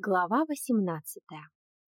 Глава 18.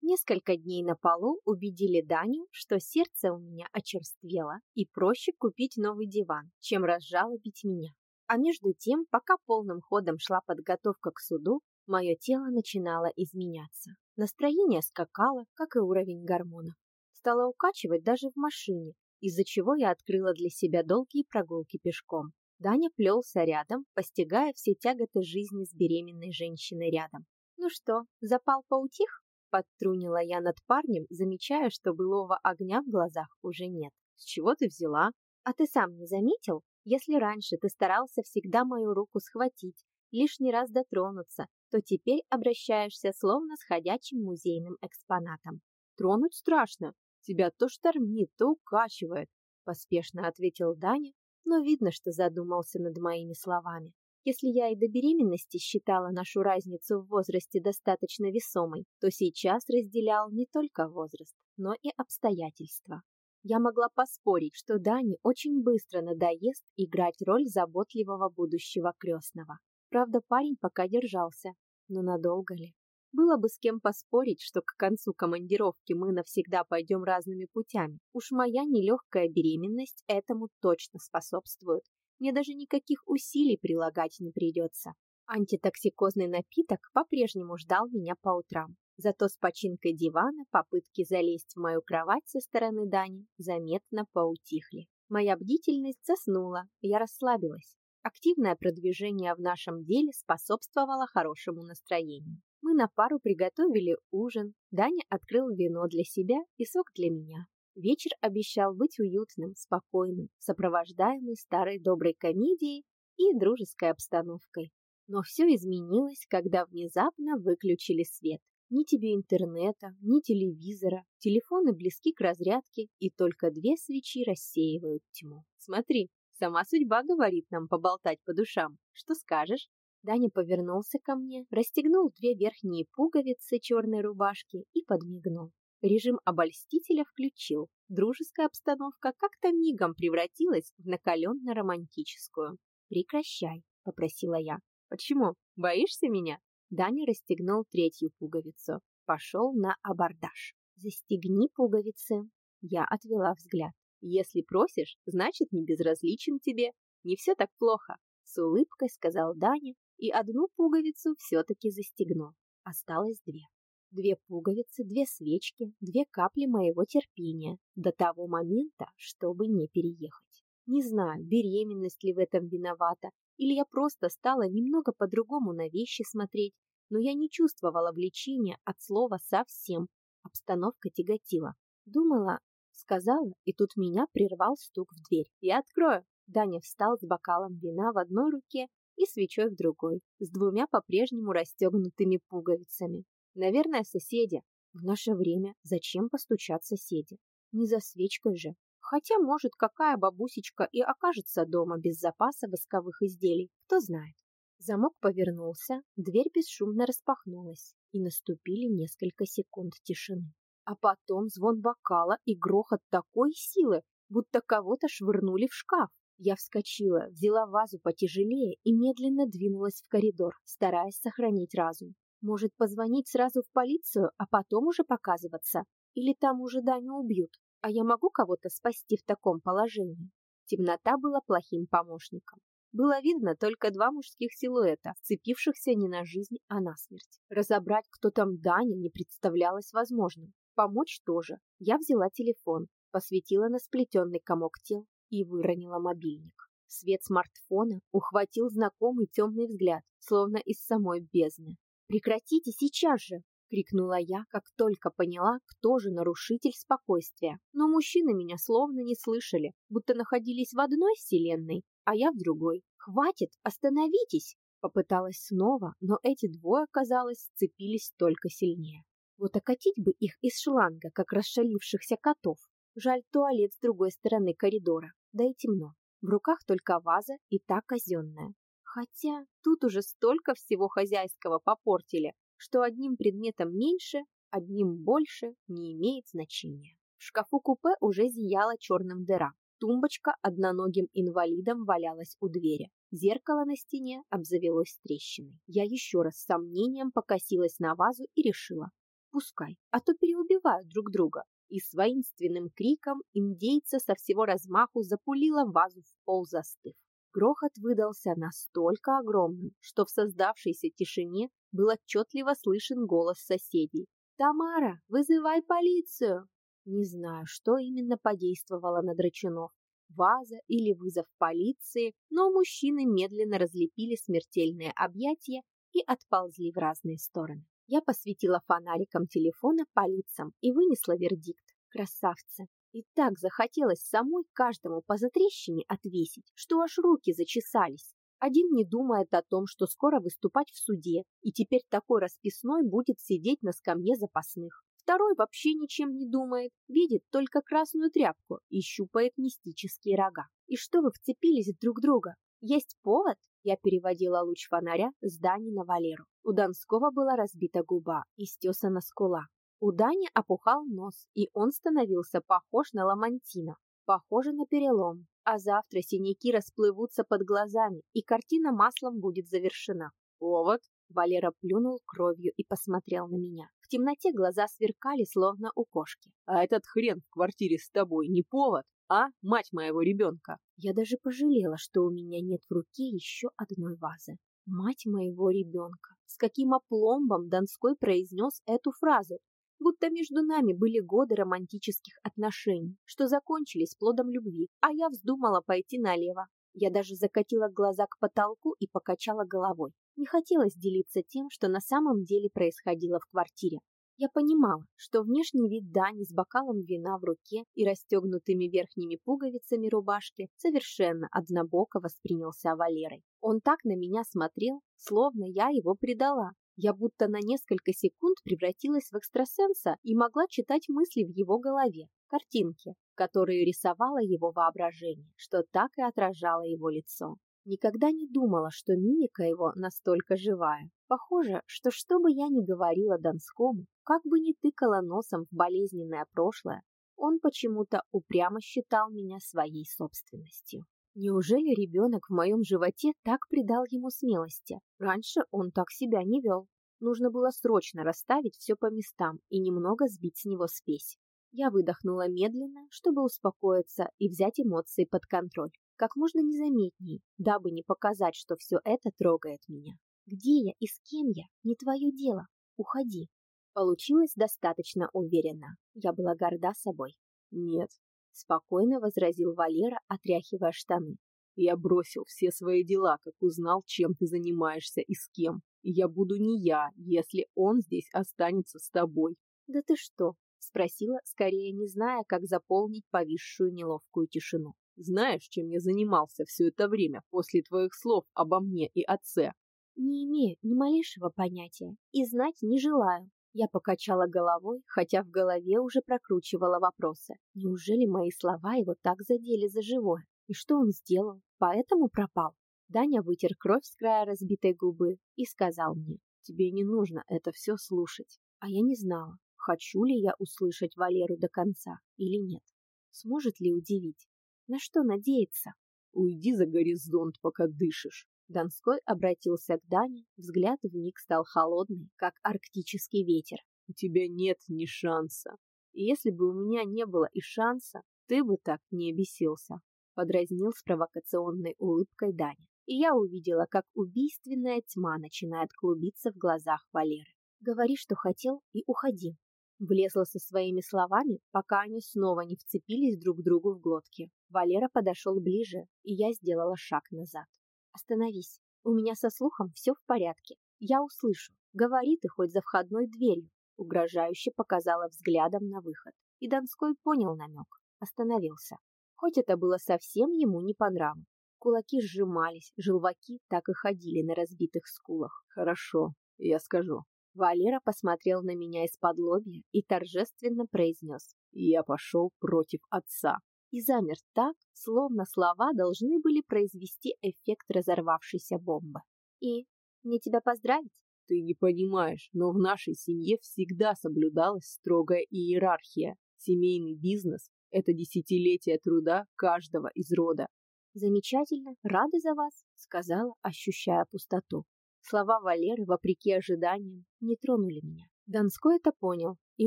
Несколько дней на полу убедили Даню, что сердце у меня очерствело и проще купить новый диван, чем разжалобить меня. А между тем, пока полным ходом шла подготовка к суду, мое тело начинало изменяться. Настроение скакало, как и уровень гормонов. Стало укачивать даже в машине, из-за чего я открыла для себя долгие прогулки пешком. Даня плелся рядом, постигая все тяготы жизни с беременной женщиной рядом. «Ну что, запал поутих?» Подтрунила я над парнем, замечая, что былого огня в глазах уже нет. «С чего ты взяла?» «А ты сам не заметил? Если раньше ты старался всегда мою руку схватить, лишний раз дотронуться, то теперь обращаешься словно с ходячим музейным экспонатом». «Тронуть страшно. Тебя то штормит, то укачивает», — поспешно ответил Даня, но видно, что задумался над моими словами. Если я и до беременности считала нашу разницу в возрасте достаточно весомой, то сейчас разделял не только возраст, но и обстоятельства. Я могла поспорить, что Дане очень быстро надоест играть роль заботливого будущего крестного. Правда, парень пока держался, но надолго ли? Было бы с кем поспорить, что к концу командировки мы навсегда пойдем разными путями. Уж моя нелегкая беременность этому точно способствует мне даже никаких усилий прилагать не придется. Антитоксикозный напиток по-прежнему ждал меня по утрам. Зато с починкой дивана попытки залезть в мою кровать со стороны Дани заметно поутихли. Моя бдительность заснула, я расслабилась. Активное продвижение в нашем деле способствовало хорошему настроению. Мы на пару приготовили ужин, Даня открыл вино для себя и сок для меня. Вечер обещал быть уютным, спокойным, сопровождаемый старой доброй комедией и дружеской обстановкой. Но все изменилось, когда внезапно выключили свет. Ни тебе интернета, ни телевизора, телефоны близки к разрядке, и только две свечи рассеивают тьму. Смотри, сама судьба говорит нам поболтать по душам. Что скажешь? Даня повернулся ко мне, расстегнул две верхние пуговицы черной рубашки и подмигнул. Режим обольстителя включил. Дружеская обстановка как-то мигом превратилась в накаленно-романтическую. «Прекращай», — попросила я. «Почему? Боишься меня?» Даня расстегнул третью пуговицу. Пошел на абордаж. «Застегни пуговицы». Я отвела взгляд. «Если просишь, значит, не безразличен тебе. Не все так плохо», — с улыбкой сказал Даня и одну пуговицу все-таки застегнул. Осталось две. Две пуговицы, две свечки, две капли моего терпения до того момента, чтобы не переехать. Не знаю, беременность ли в этом виновата, или я просто стала немного по-другому на вещи смотреть, но я не чувствовала влечения от слова совсем. Обстановка тяготила. Думала, сказала, и тут меня прервал стук в дверь. «Я открою!» Даня встал с бокалом вина в одной руке и свечой в другой, с двумя по-прежнему расстегнутыми пуговицами. Наверное, соседи. В наше время зачем постучать соседи? Не за свечкой же. Хотя, может, какая бабусечка и окажется дома без запаса восковых изделий, кто знает. Замок повернулся, дверь бесшумно распахнулась, и наступили несколько секунд тишины. А потом звон бокала и грохот такой силы, будто кого-то швырнули в шкаф. Я вскочила, взяла вазу потяжелее и медленно двинулась в коридор, стараясь сохранить разум. Может, позвонить сразу в полицию, а потом уже показываться? Или там уже Даню убьют? А я могу кого-то спасти в таком положении? Темнота была плохим помощником. Было видно только два мужских силуэта, вцепившихся не на жизнь, а на смерть. Разобрать, кто там Даня, не представлялось возможным. Помочь тоже. Я взяла телефон, посветила на сплетенный комок тел и выронила мобильник. Свет смартфона ухватил знакомый темный взгляд, словно из самой бездны. «Прекратите сейчас же!» — крикнула я, как только поняла, кто же нарушитель спокойствия. Но мужчины меня словно не слышали, будто находились в одной вселенной, а я в другой. «Хватит! Остановитесь!» Попыталась снова, но эти двое, казалось, сцепились только сильнее. Вот окатить бы их из шланга, как расшалившихся котов. Жаль, туалет с другой стороны коридора, да и темно. В руках только ваза и та казенная. Хотя тут уже столько всего хозяйского попортили, что одним предметом меньше, одним больше не имеет значения. В шкафу купе уже зияла черным дыра. Тумбочка одноногим инвалидом валялась у двери. Зеркало на стене обзавелось трещиной. Я еще раз с сомнением покосилась на вазу и решила. Пускай, а то переубивают друг друга. И с воинственным криком индейца со всего размаху запулила вазу в пол застыв. Грохот выдался настолько огромным, что в создавшейся тишине был отчетливо слышен голос соседей. «Тамара, вызывай полицию!» Не знаю, что именно подействовало на драчунов. Ваза или вызов полиции, но мужчины медленно разлепили смертельные объятия и отползли в разные стороны. Я посветила фонариком телефона по лицам и вынесла вердикт. Красавцы! И так захотелось самой каждому по затрещине отвесить, что аж руки зачесались. Один не думает о том, что скоро выступать в суде, и теперь такой расписной будет сидеть на скамье запасных. Второй вообще ничем не думает, видит только красную тряпку и щупает мистические рога. И что вы вцепились друг в друга? Есть повод? Я переводила луч фонаря с Дани на Валеру. У Донского была разбита губа и стесана скула. У Дани опухал нос, и он становился похож на ламантина, похоже на перелом. А завтра синяки расплывутся под глазами, и картина маслом будет завершена. «Повод?» Валера плюнул кровью и посмотрел на меня. В темноте глаза сверкали, словно у кошки. «А этот хрен в квартире с тобой не повод, а мать моего ребенка?» Я даже пожалела, что у меня нет в руке еще одной вазы. Мать моего ребенка. С каким опломбом Донской произнес эту фразу, будто между нами были годы романтических отношений, что закончились плодом любви, а я вздумала пойти налево. Я даже закатила глаза к потолку и покачала головой. Не хотелось делиться тем, что на самом деле происходило в квартире. Я понимала, что внешний вид Дани с бокалом вина в руке и расстегнутыми верхними пуговицами рубашки совершенно однобоко воспринялся Валерой. Он так на меня смотрел, словно я его предала. Я будто на несколько секунд превратилась в экстрасенса и могла читать мысли в его голове, картинки, которые рисовало его воображение, что так и отражало его лицо. Никогда не думала, что мимика его настолько живая. Похоже, что что бы я ни говорила Донскому, как бы ни тыкала носом в болезненное прошлое, он почему-то упрямо считал меня своей собственностью. Неужели ребенок в моем животе так придал ему смелости? Раньше он так себя не вел. Нужно было срочно расставить все по местам и немного сбить с него спесь. Я выдохнула медленно, чтобы успокоиться и взять эмоции под контроль как можно незаметней, дабы не показать, что все это трогает меня. Где я и с кем я, не твое дело. Уходи. Получилось достаточно уверенно. Я была горда собой. Нет, спокойно возразил Валера, отряхивая штаны. Я бросил все свои дела, как узнал, чем ты занимаешься и с кем. И я буду не я, если он здесь останется с тобой. Да ты что? Спросила, скорее не зная, как заполнить повисшую неловкую тишину. Знаешь, чем я занимался все это время после твоих слов обо мне и отце? Не имею ни малейшего понятия и знать не желаю. Я покачала головой, хотя в голове уже прокручивала вопросы. Неужели мои слова его так задели за живое? И что он сделал? Поэтому пропал. Даня вытер кровь с края разбитой губы и сказал мне, «Тебе не нужно это все слушать». А я не знала, хочу ли я услышать Валеру до конца или нет. Сможет ли удивить? На что надеяться? Уйди за горизонт, пока дышишь. Донской обратился к Дане, взгляд в миг стал холодный, как арктический ветер. У тебя нет ни шанса. И если бы у меня не было и шанса, ты бы так не обесился. Подразнил с провокационной улыбкой Даня. И я увидела, как убийственная тьма начинает клубиться в глазах Валеры. Говори, что хотел, и уходи. Влезла со своими словами, пока они снова не вцепились друг другу в глотки. Валера подошел ближе, и я сделала шаг назад. «Остановись. У меня со слухом все в порядке. Я услышу. Говори ты хоть за входной дверью». Угрожающе показала взглядом на выход. И Донской понял намек. Остановился. Хоть это было совсем ему не по нраву. Кулаки сжимались, желваки так и ходили на разбитых скулах. «Хорошо, я скажу. Валера посмотрел на меня из-под лобья и торжественно произнес «Я пошел против отца» и замер так, словно слова должны были произвести эффект разорвавшейся бомбы. «И мне тебя поздравить?» «Ты не понимаешь, но в нашей семье всегда соблюдалась строгая иерархия. Семейный бизнес Это десятилетие труда каждого из рода. Замечательно, рада за вас, сказала, ощущая пустоту. Слова Валеры, вопреки ожиданиям, не тронули меня. Донской это понял и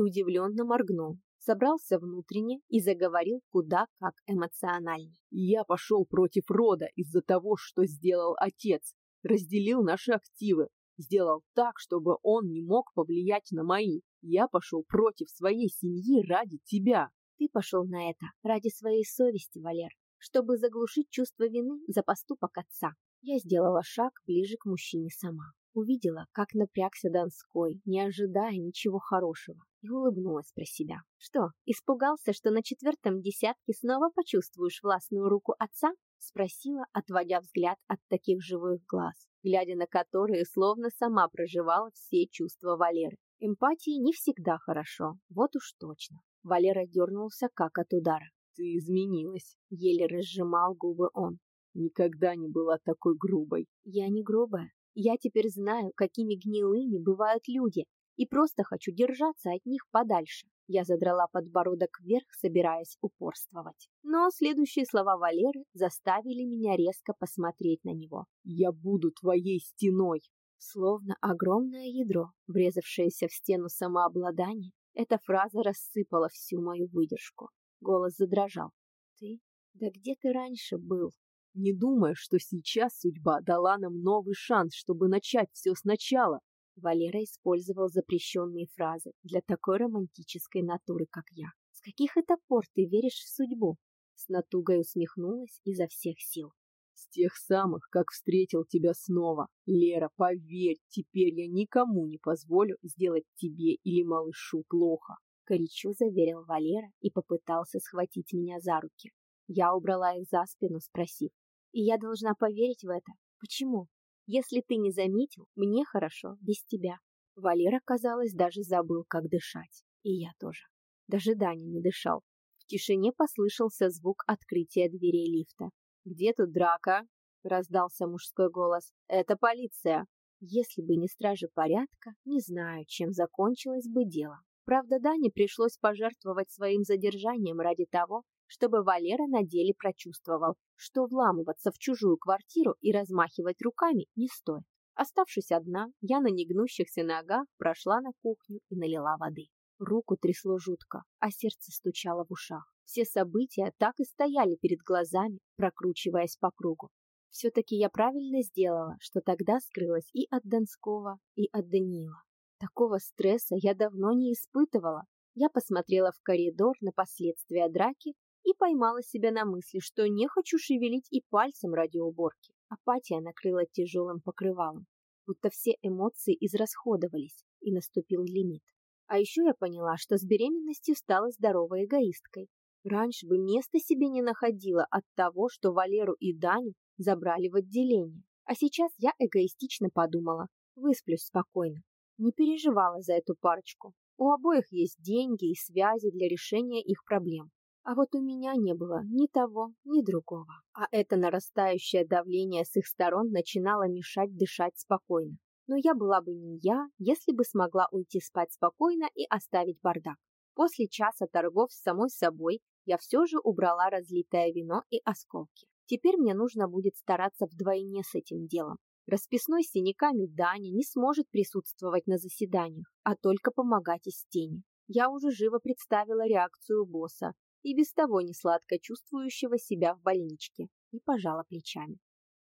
удивленно моргнул, собрался внутренне и заговорил куда как эмоциональней. Я пошел против рода из-за того, что сделал отец, разделил наши активы, сделал так, чтобы он не мог повлиять на мои. Я пошел против своей семьи ради тебя. Ты пошел на это ради своей совести, Валер, чтобы заглушить чувство вины за поступок отца. Я сделала шаг ближе к мужчине сама. Увидела, как напрягся Донской, не ожидая ничего хорошего, и улыбнулась про себя. Что, испугался, что на четвертом десятке снова почувствуешь властную руку отца? Спросила, отводя взгляд от таких живых глаз, глядя на которые словно сама проживала все чувства Валеры. Эмпатии не всегда хорошо, вот уж точно. Валера дернулся, как от удара. «Ты изменилась», — еле разжимал губы он. «Никогда не была такой грубой». «Я не грубая. Я теперь знаю, какими гнилыми бывают люди, и просто хочу держаться от них подальше. Я задрала подбородок вверх, собираясь упорствовать. Но следующие слова Валеры заставили меня резко посмотреть на него. «Я буду твоей стеной!» Словно огромное ядро, врезавшееся в стену самообладания, эта фраза рассыпала всю мою выдержку. Голос задрожал. «Ты? Да где ты раньше был?» Не думая, что сейчас судьба дала нам новый шанс, чтобы начать все сначала. Валера использовал запрещенные фразы для такой романтической натуры, как я. С каких это пор ты веришь в судьбу? С натугой усмехнулась изо всех сил. С тех самых, как встретил тебя снова. Лера, поверь, теперь я никому не позволю сделать тебе или малышу плохо. Горячо заверил Валера и попытался схватить меня за руки. Я убрала их за спину, спросив, и я должна поверить в это. Почему? Если ты не заметил, мне хорошо без тебя. Валера, казалось, даже забыл, как дышать. И я тоже. Даже Даня не дышал. В тишине послышался звук открытия дверей лифта. «Где тут драка?» — раздался мужской голос. «Это полиция!» Если бы не стражи порядка, не знаю, чем закончилось бы дело. Правда, Дане пришлось пожертвовать своим задержанием ради того, чтобы Валера на деле прочувствовал, что вламываться в чужую квартиру и размахивать руками не стоит. Оставшись одна, я на негнущихся ногах прошла на кухню и налила воды. Руку трясло жутко, а сердце стучало в ушах. Все события так и стояли перед глазами, прокручиваясь по кругу. Все-таки я правильно сделала, что тогда скрылась и от Донского, и от Даниила. Такого стресса я давно не испытывала. Я посмотрела в коридор на последствия драки и поймала себя на мысли, что не хочу шевелить и пальцем ради уборки. Апатия накрыла тяжелым покрывалом, будто все эмоции израсходовались, и наступил лимит. А еще я поняла, что с беременностью стала здоровой эгоисткой. Раньше бы места себе не находила от того, что Валеру и Даню забрали в отделение. А сейчас я эгоистично подумала, высплюсь спокойно. Не переживала за эту парочку. У обоих есть деньги и связи для решения их проблем. А вот у меня не было ни того, ни другого. А это нарастающее давление с их сторон начинало мешать дышать спокойно. Но я была бы не я, если бы смогла уйти спать спокойно и оставить бардак. После часа торгов с самой собой я все же убрала разлитое вино и осколки. Теперь мне нужно будет стараться вдвойне с этим делом. Расписной с синяками Даня не сможет присутствовать на заседаниях, а только помогать из тени. Я уже живо представила реакцию босса, и без того несладко чувствующего себя в больничке, и пожала плечами.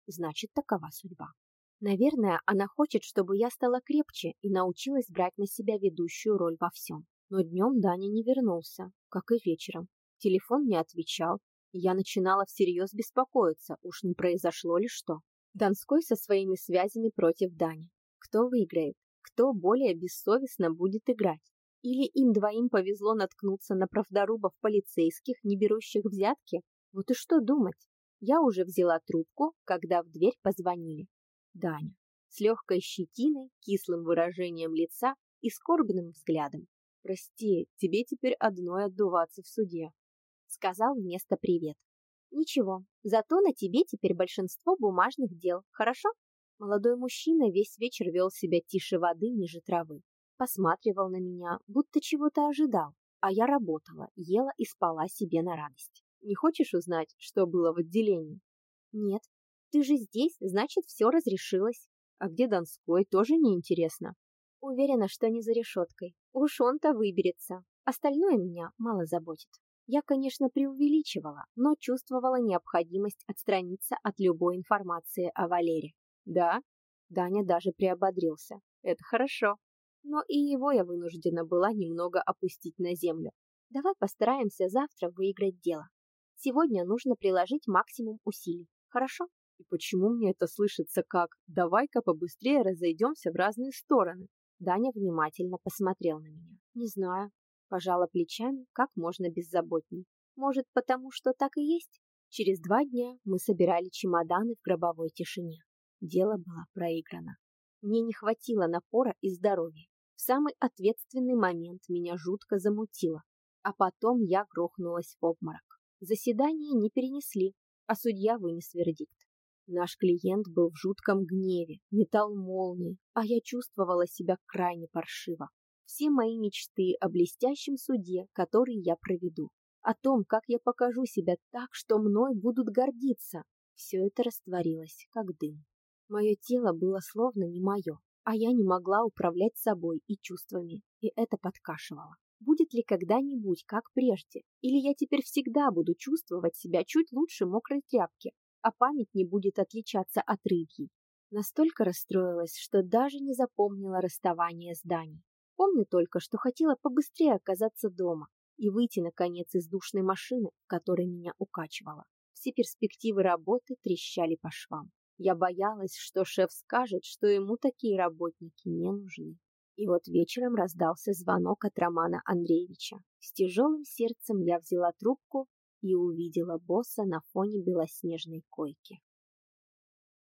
Значит, такова судьба. Наверное, она хочет, чтобы я стала крепче и научилась брать на себя ведущую роль во всем. Но днем Даня не вернулся, как и вечером. Телефон не отвечал, я начинала всерьез беспокоиться, уж не произошло ли что. Донской со своими связями против Дани. Кто выиграет? Кто более бессовестно будет играть? Или им двоим повезло наткнуться на правдорубов полицейских, не берущих взятки? Вот и что думать? Я уже взяла трубку, когда в дверь позвонили. Даня. С легкой щетиной, кислым выражением лица и скорбным взглядом. «Прости, тебе теперь одной отдуваться в суде», — сказал вместо «привет». «Ничего, зато на тебе теперь большинство бумажных дел, хорошо?» Молодой мужчина весь вечер вел себя тише воды ниже травы посматривал на меня, будто чего-то ожидал. а я работала, ела и спала себе на радость. Не хочешь узнать, что было в отделении? Нет. Ты же здесь, значит, все разрешилось. А где Донской, тоже неинтересно. Уверена, что не за решеткой. Уж он-то выберется. Остальное меня мало заботит. Я, конечно, преувеличивала, но чувствовала необходимость отстраниться от любой информации о Валере. Да? Даня даже приободрился. Это хорошо. Но и его я вынуждена была немного опустить на землю. Давай постараемся завтра выиграть дело. Сегодня нужно приложить максимум усилий. Хорошо? И почему мне это слышится как «давай-ка побыстрее разойдемся в разные стороны»? Даня внимательно посмотрел на меня. Не знаю. Пожала плечами как можно беззаботней. Может, потому что так и есть? Через два дня мы собирали чемоданы в гробовой тишине. Дело было проиграно. Мне не хватило напора и здоровья. В самый ответственный момент меня жутко замутило, а потом я грохнулась в обморок. Заседание не перенесли, а судья вынес вердикт. Наш клиент был в жутком гневе, метал молнии, а я чувствовала себя крайне паршиво. Все мои мечты о блестящем суде, который я проведу, о том, как я покажу себя так, что мной будут гордиться, все это растворилось, как дым. Мое тело было словно не мое, а я не могла управлять собой и чувствами, и это подкашивало. Будет ли когда-нибудь как прежде? Или я теперь всегда буду чувствовать себя чуть лучше мокрой тряпки, а память не будет отличаться от рыбьей? Настолько расстроилась, что даже не запомнила расставание с Даней. Помню только, что хотела побыстрее оказаться дома и выйти, наконец, из душной машины, в которой меня укачивало. Все перспективы работы трещали по швам. Я боялась, что шеф скажет, что ему такие работники не нужны. И вот вечером раздался звонок от Романа Андреевича. С тяжелым сердцем я взяла трубку и увидела босса на фоне белоснежной койки.